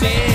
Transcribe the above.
say